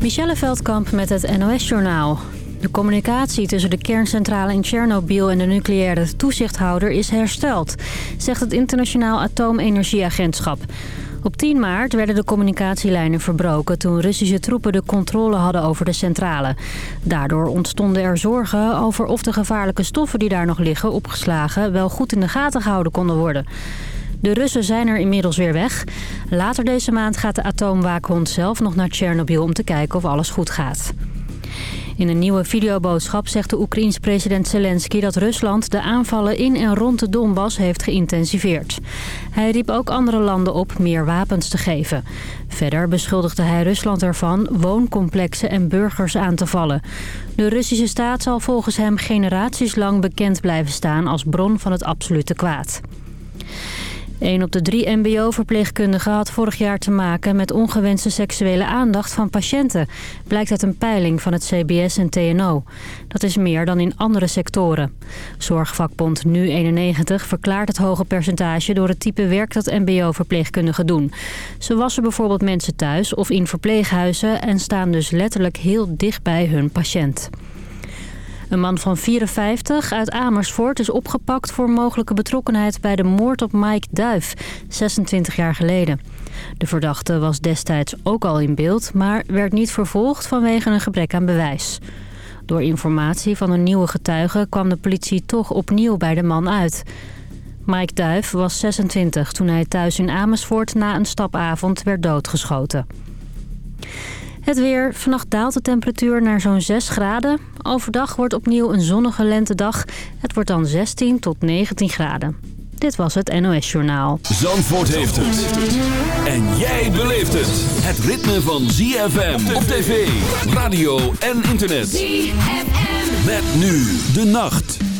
Michelle Veldkamp met het NOS-journaal. De communicatie tussen de kerncentrale in Tsjernobyl en de nucleaire toezichthouder is hersteld, zegt het Internationaal Atoomenergieagentschap. Op 10 maart werden de communicatielijnen verbroken toen Russische troepen de controle hadden over de centrale. Daardoor ontstonden er zorgen over of de gevaarlijke stoffen die daar nog liggen opgeslagen wel goed in de gaten gehouden konden worden. De Russen zijn er inmiddels weer weg. Later deze maand gaat de atoomwaakhond zelf nog naar Tsjernobyl om te kijken of alles goed gaat. In een nieuwe videoboodschap zegt de Oekraïens president Zelensky dat Rusland de aanvallen in en rond de Donbass heeft geïntensiveerd. Hij riep ook andere landen op meer wapens te geven. Verder beschuldigde hij Rusland ervan wooncomplexen en burgers aan te vallen. De Russische staat zal volgens hem generaties lang bekend blijven staan als bron van het absolute kwaad. Een op de drie mbo-verpleegkundigen had vorig jaar te maken met ongewenste seksuele aandacht van patiënten. Blijkt uit een peiling van het CBS en TNO. Dat is meer dan in andere sectoren. Zorgvakbond Nu91 verklaart het hoge percentage door het type werk dat mbo-verpleegkundigen doen. Ze wassen bijvoorbeeld mensen thuis of in verpleeghuizen en staan dus letterlijk heel dicht bij hun patiënt. Een man van 54 uit Amersfoort is opgepakt voor mogelijke betrokkenheid bij de moord op Mike Duif, 26 jaar geleden. De verdachte was destijds ook al in beeld, maar werd niet vervolgd vanwege een gebrek aan bewijs. Door informatie van een nieuwe getuige kwam de politie toch opnieuw bij de man uit. Mike Duif was 26 toen hij thuis in Amersfoort na een stapavond werd doodgeschoten. Het weer. Vannacht daalt de temperatuur naar zo'n 6 graden. Overdag wordt opnieuw een zonnige lentedag. Het wordt dan 16 tot 19 graden. Dit was het NOS Journaal. Zandvoort heeft het. En jij beleeft het. Het ritme van ZFM op tv, radio en internet. ZFM. Met nu de nacht.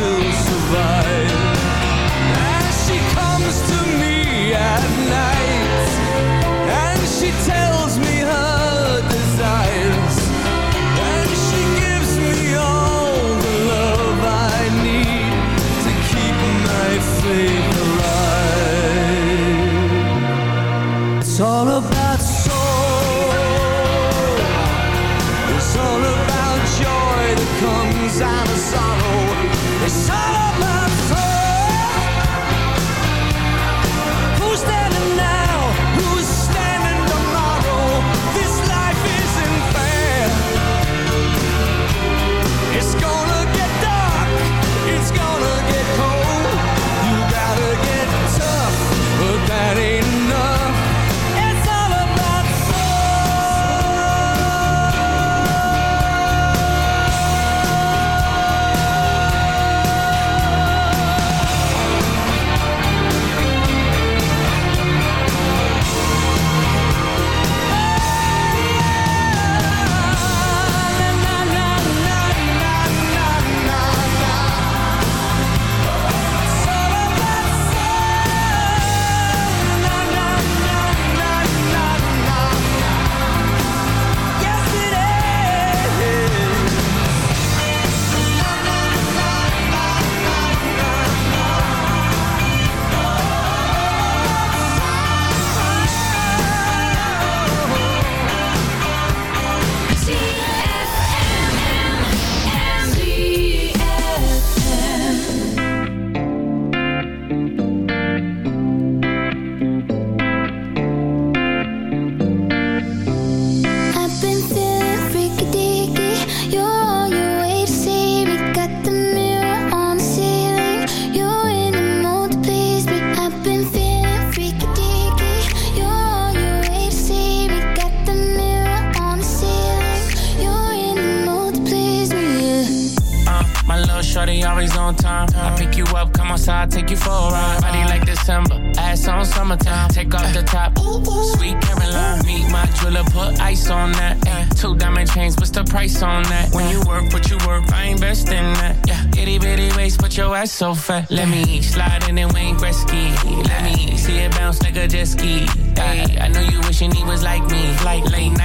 too so fat. Let me slide in and Wayne Gretzky. Let me see it bounce like a jet ski. Hey, I know you wishing he was like me. Like late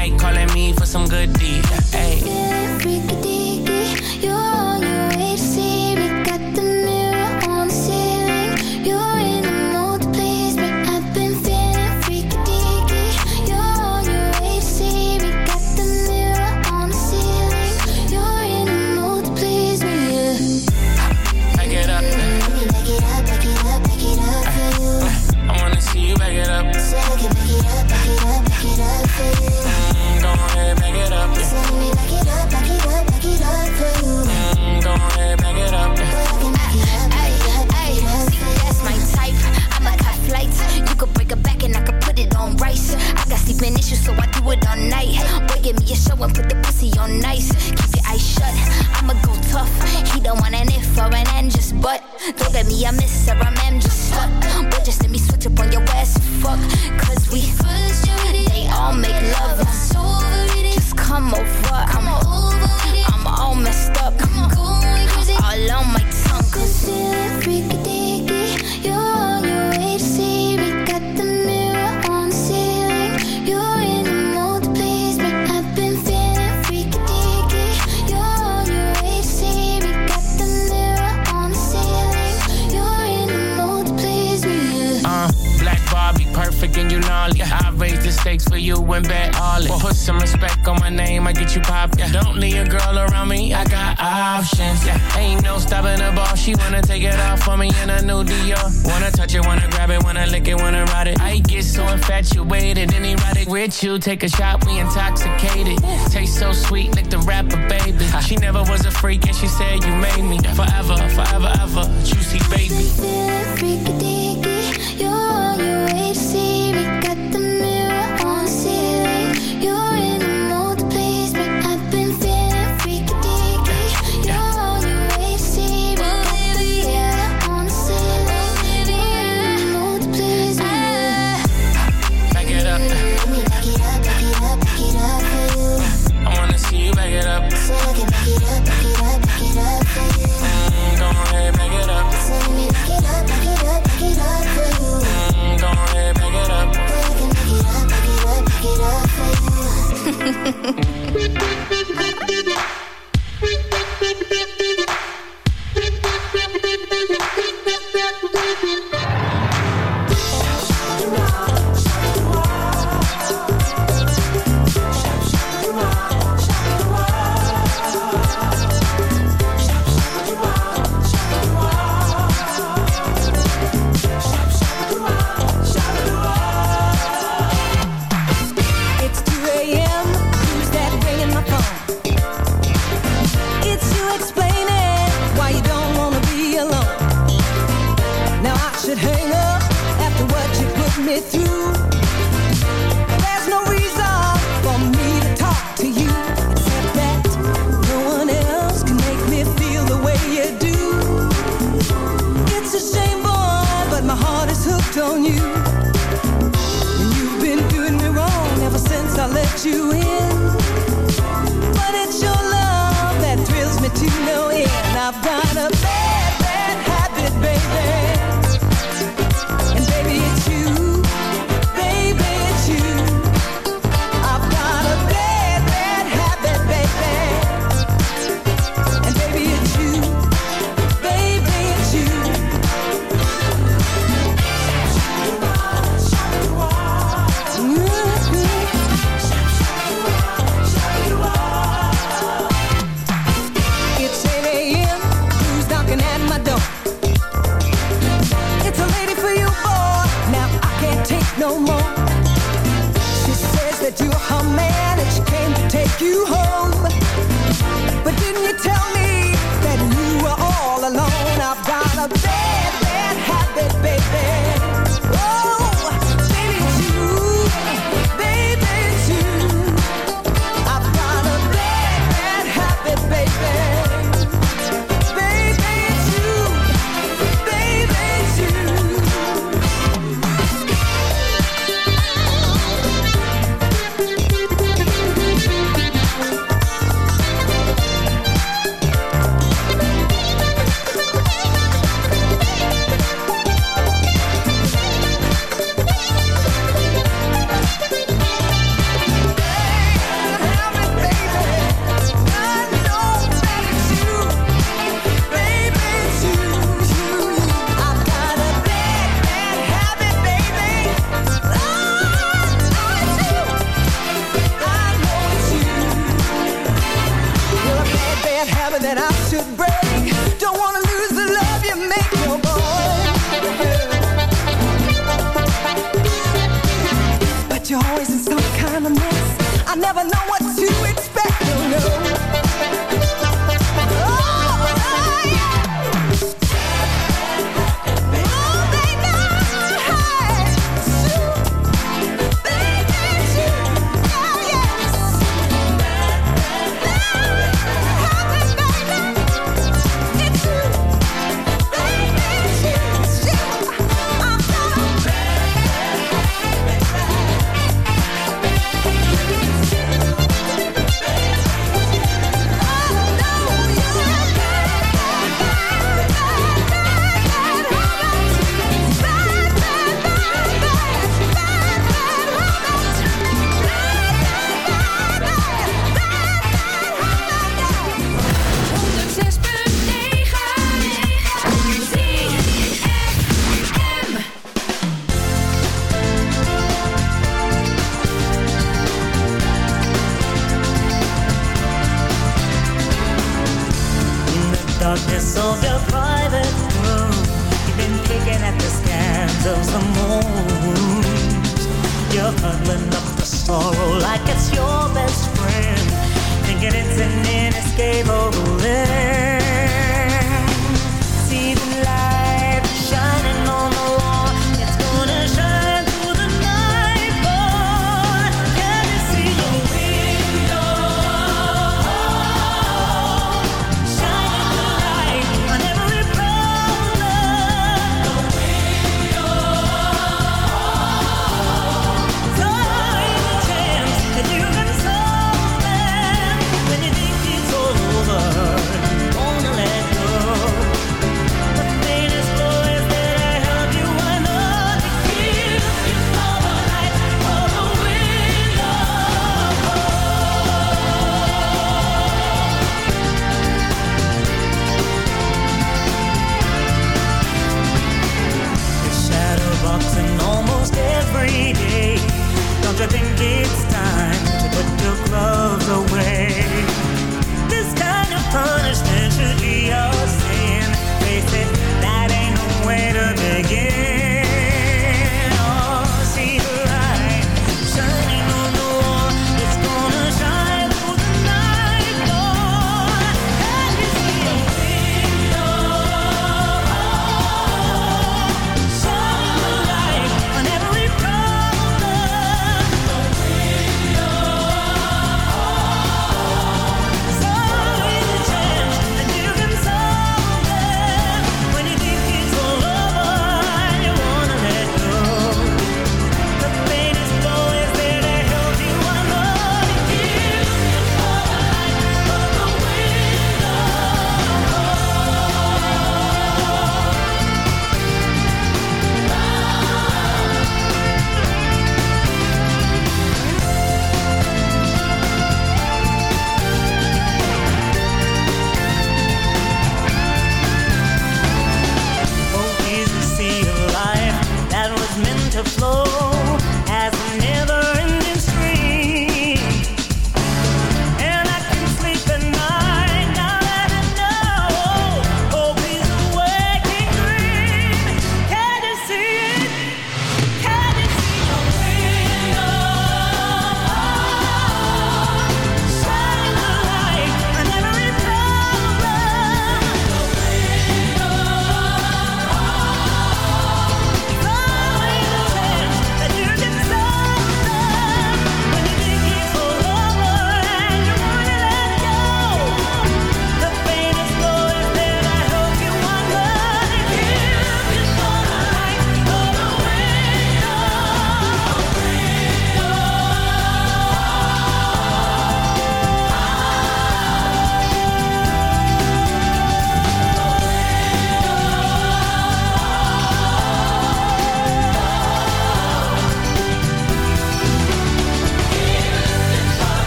darkness of your private room. You've been picking at the scandals of some moon. wounds. You're huddling up the sorrow like it's your best friend, thinking it's an inescapable end. it's time to put your gloves away. This kind of punishment.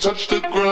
Touch the ground.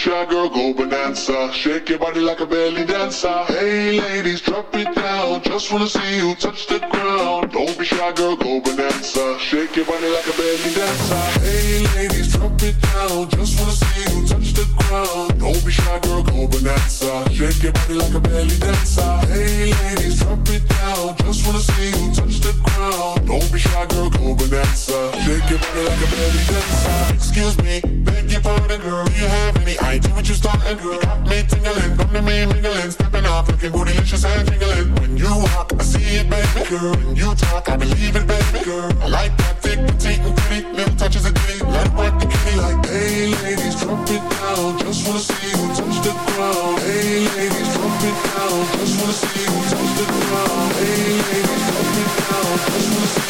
Shy, girl, go bonanza. Shake your body like a belly dancer. Hey, ladies, drop it down. Just wanna see you touch the ground. Don't be shy, girl, go bonanza. Shake your body like a belly dancer. Hey, ladies, drop it down. Just wanna see you touch the ground. Don't be shy, girl, go bonanza. Shake your body like a belly dancer. Hey, ladies, drop it down. Just wanna see you touch the ground. Don't be shy, girl, go bonanza. Shake your body like a belly dancer. Excuse me, beg your pardon, girl. Do you have any idea what you starting, girl? Got me tingling, come to me mingling, stepping off, looking bootylicious and jingling. When you walk, I see it, baby girl. When you talk, I believe it, baby girl. I like that thick, petite, and pretty. Little touches of ditty, let it work the kitty like, hey, ladies, drop it down. Just wanna see you touch the ground. Hey, ladies, drop it down. Just wanna see you touch the ground. Hey, ladies, drop it down. Just wanna see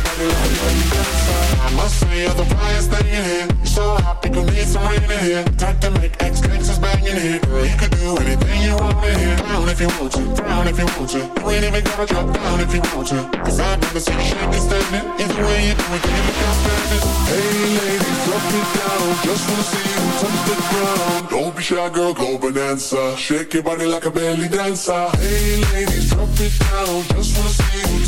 I must say you're the brightest thing in here. You're so hot, people need some rain in here. Time to make X gangsters bang in here. Girl, you can do anything you want in here. Down if you want to, down if you want to. You ain't even gotta drop down if you want to. Cause I've never seen you shaking standing. Either way you do it, you look outstanding? Hey ladies, drop it down. Just wanna see you touch the ground. Don't be shy, girl, go bonanza. Shake your body like a belly dancer. Hey ladies, drop it down. Just wanna see you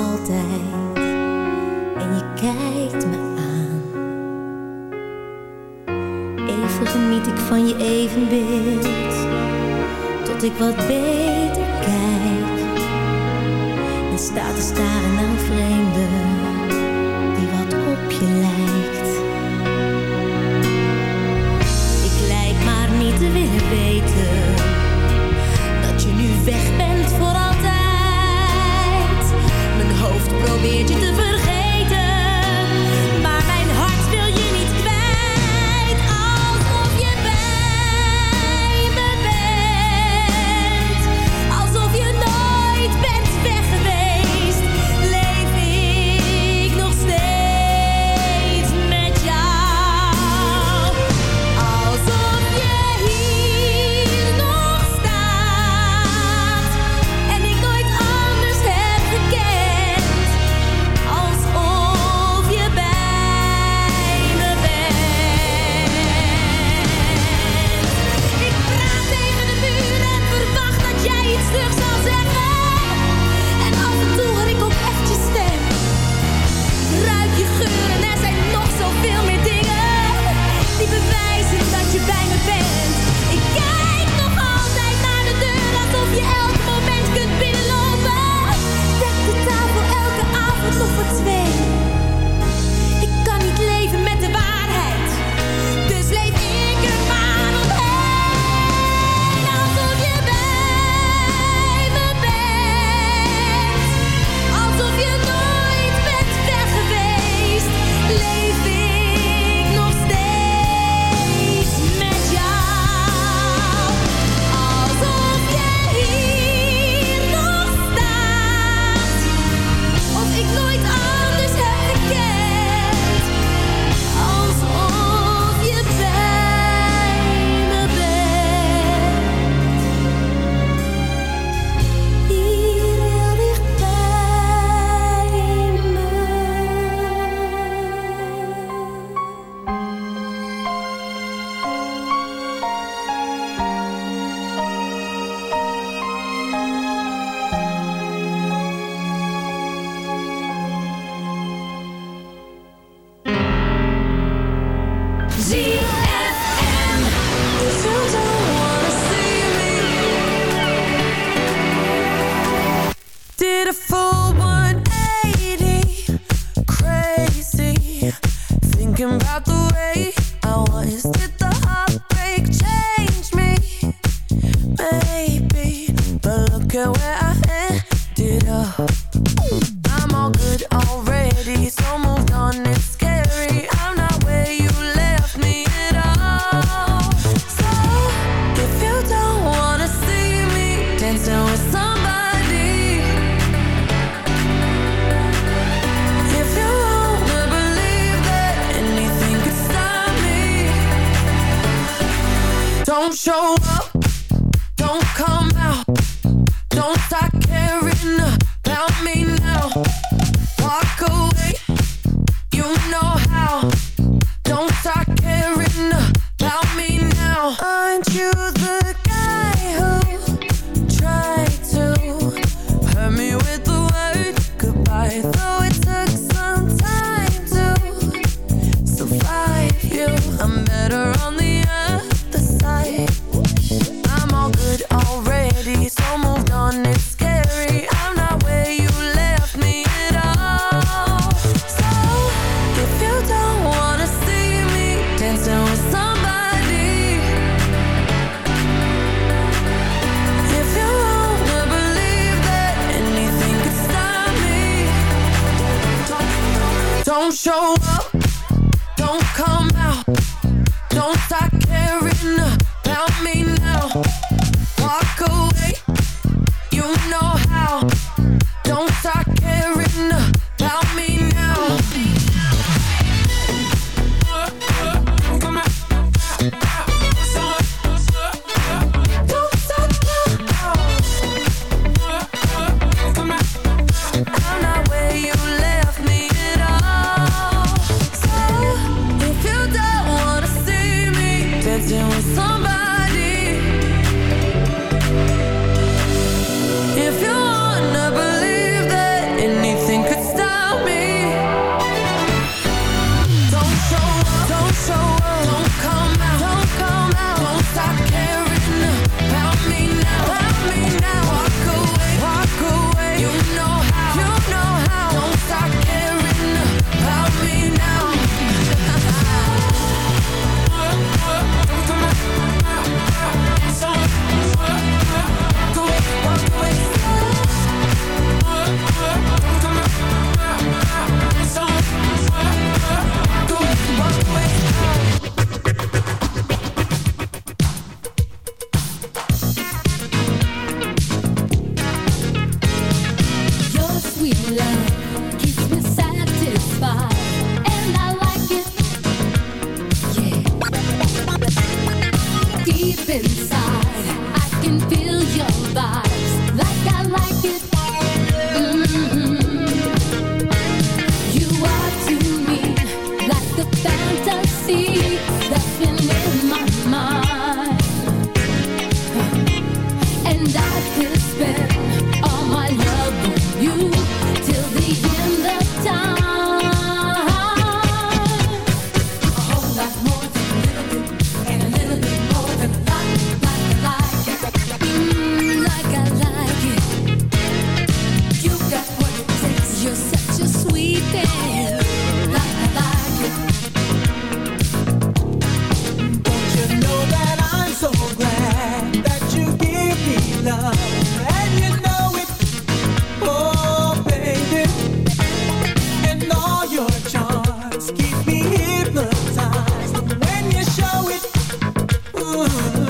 altijd en je kijkt me aan. Even geniet ik van je evenbeeld tot ik wat beter kijk. En sta te staren ooh,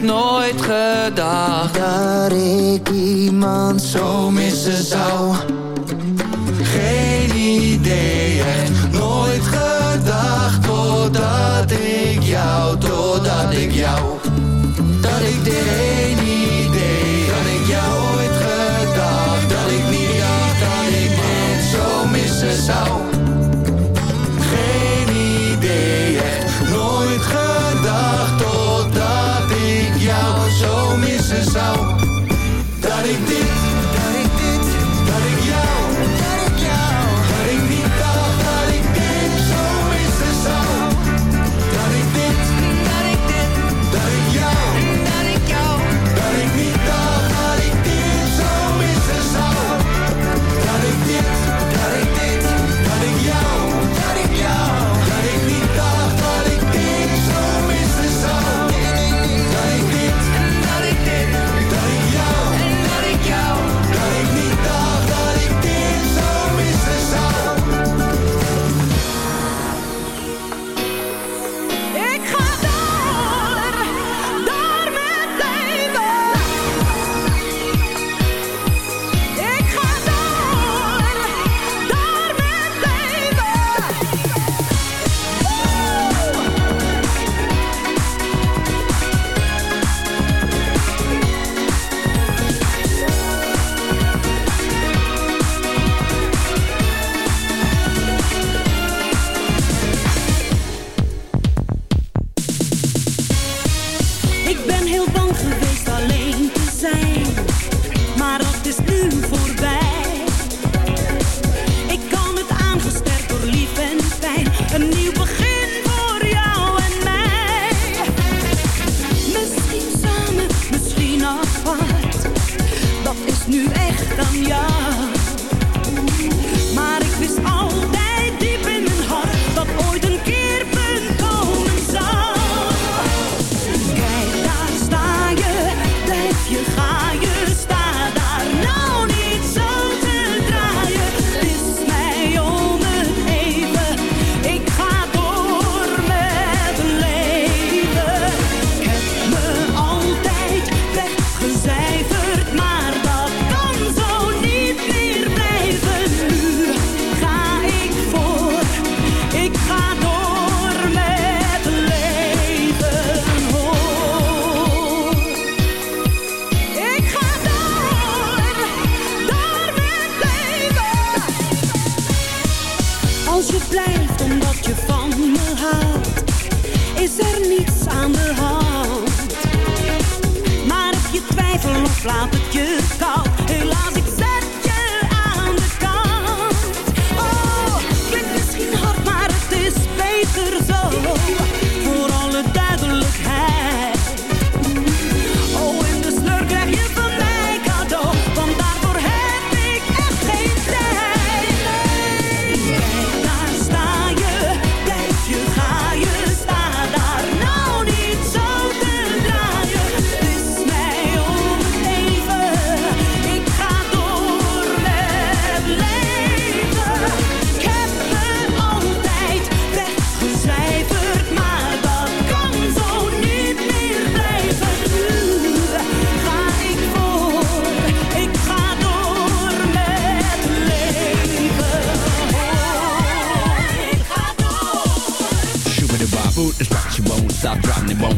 echt nooit gedacht Dat ik iemand zo missen zou. Geen idee, echt nooit gedacht Totdat ik jou, totdat ik jou Dat ik dit geen idee Dat ik jou ooit gedacht Dat ik niet dacht dat ik iemand zo missen zou.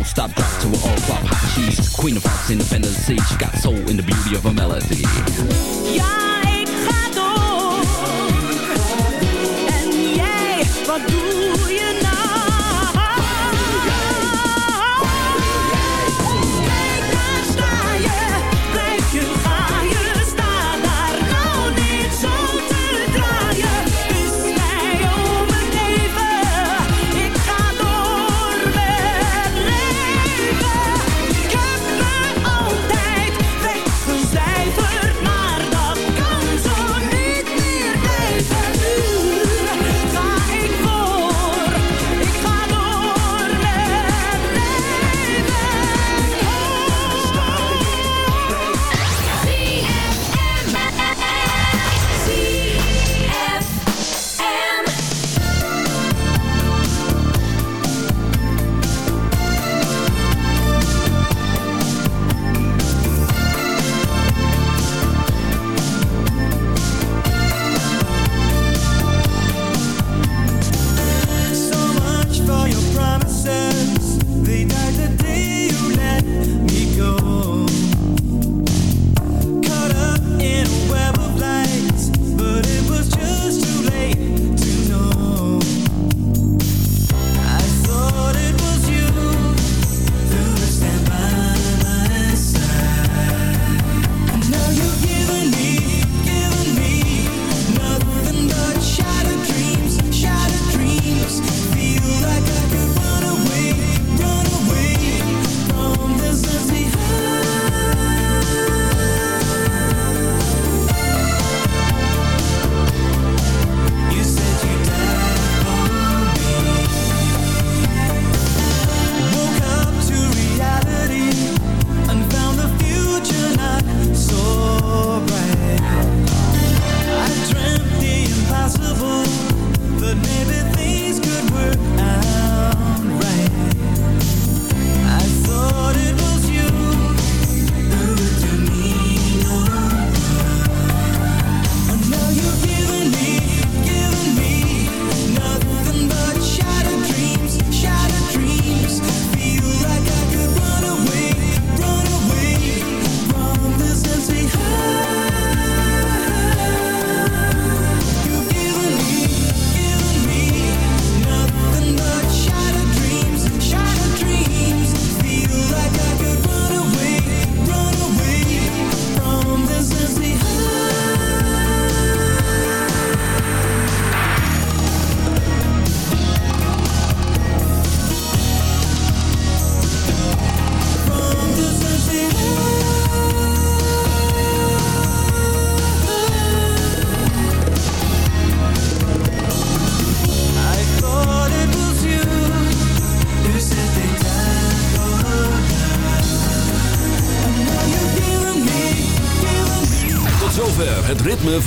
Don't stop, drop to an all pop, Hot cheese, queen of hearts, independent sea. She got soul in the beauty of a melody. Ja, ik ga door. En jij, wat doe